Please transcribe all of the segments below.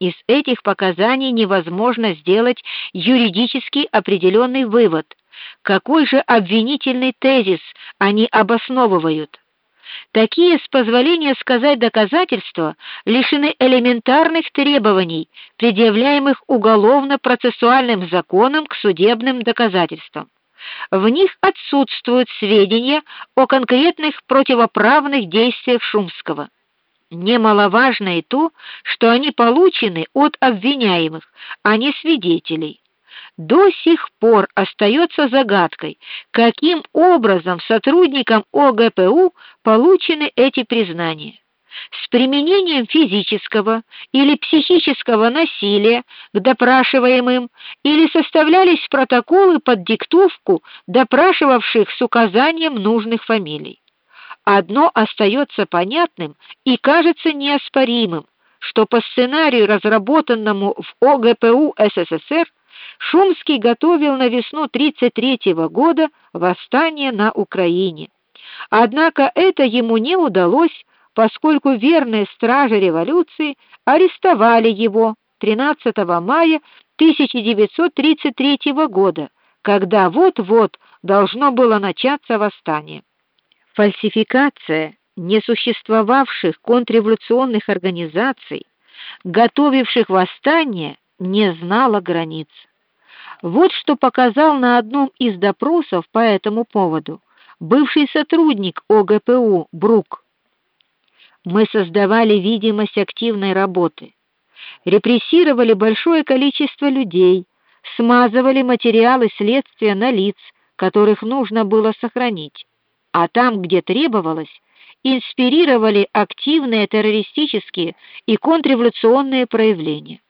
Из этих показаний невозможно сделать юридически определенный вывод, какой же обвинительный тезис они обосновывают. Такие, с позволения сказать доказательства, лишены элементарных требований, предъявляемых уголовно-процессуальным законом к судебным доказательствам. В них отсутствуют сведения о конкретных противоправных действиях Шумского. Немаловажно и то, что они получены от обвиняемых, а не свидетелей. До сих пор остается загадкой, каким образом сотрудникам ОГПУ получены эти признания. С применением физического или психического насилия к допрашиваемым или составлялись протоколы под диктовку допрашивавших с указанием нужных фамилий. Одно остается понятным и кажется неоспоримым, что по сценарию, разработанному в ОГПУ СССР, Шумский готовил на весну 33 -го года восстание на Украине. Однако это ему не удалось, поскольку верные стражи революции арестовали его 13 мая 1933 года, когда вот-вот должно было начаться восстание. Фальсификация несуществовавших контрреволюционных организаций, готовивших восстание, не знала границ. Вот что показал на одном из допросов по этому поводу бывший сотрудник ОГПУ Брук. Мы создавали видимость активной работы, репрессировали большое количество людей, смазывали материалы следствия на лиц, которых нужно было сохранить а там, где требовалось, инспирировали активные террористические и контрреволюционные проявления.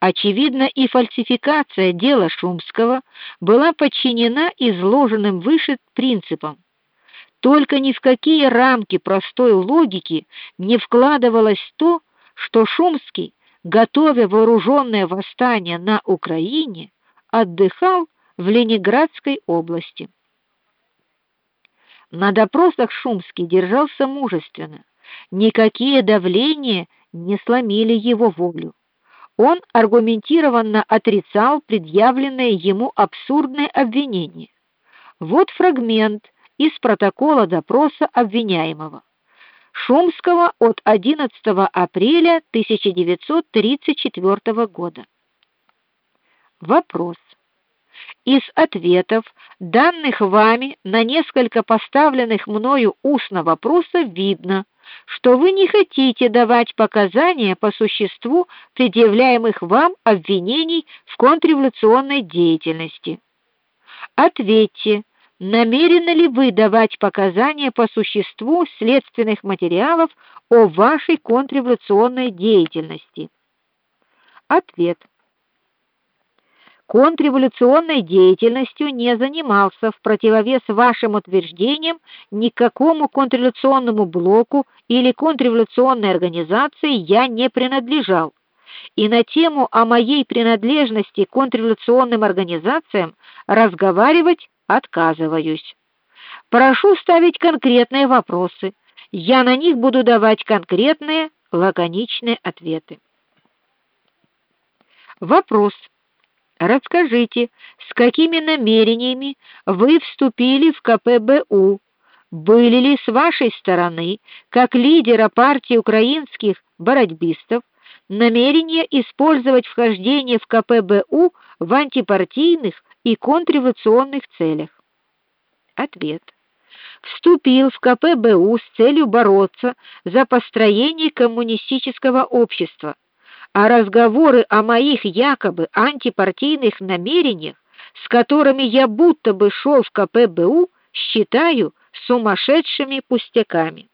Очевидно, и фальсификация дела Шумского была подчинена изложенным выше принципам. Только ни в какие рамки простой логики не вкладывалось то, что Шумский, готовя вооруженное восстание на Украине, отдыхал в Ленинградской области. На допросах Шумский держался мужественно. Никакие давления не сломили его волю. Он аргументированно отрицал предъявленные ему абсурдные обвинения. Вот фрагмент из протокола допроса обвиняемого. Шумского от 11 апреля 1934 года. Вопрос из ответов, данных вами на несколько поставленных мною устно вопросов, видно, что вы не хотите давать показания по существу предъявляемых вам обвинений в контрреволюционной деятельности. Ответьте, намерены ли вы давать показания по существу следственных материалов о вашей контрреволюционной деятельности? Ответ контрреволюционной деятельностью не занимался в противовес вашим утверждениям никакому контрреволюционному блоку или контрреволюционной организации я не принадлежал. И на тему о моей принадлежности к контрреволюционным организациям разговаривать отказываюсь. Прошу ставить конкретные вопросы. Я на них буду давать конкретные, лаконичные ответы. Вопрос Расскажите, с какими намерениями вы вступили в КПБУ? Были ли с вашей стороны, как лидера партии украинских бородьбистов, намерения использовать вхождение в КПБУ в антипартийных и контрреволюционных целях? Ответ. Вступил в КПБУ с целью бороться за построение коммунистического общества а разговоры о моих якобы антипартийных намерениях, с которыми я будто бы шел в КПБУ, считаю сумасшедшими пустяками.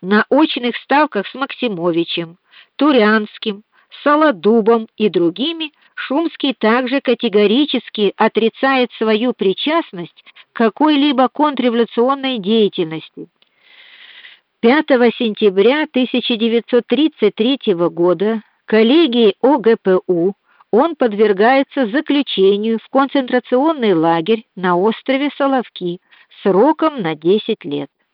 На очных ставках с Максимовичем, Турянским, Солодубом и другими Шумский также категорически отрицает свою причастность к какой-либо контрреволюционной деятельности 5 сентября 1933 года коллегией ОГПУ он подвергается заключению в концентрационный лагерь на острове Соловки сроком на 10 лет.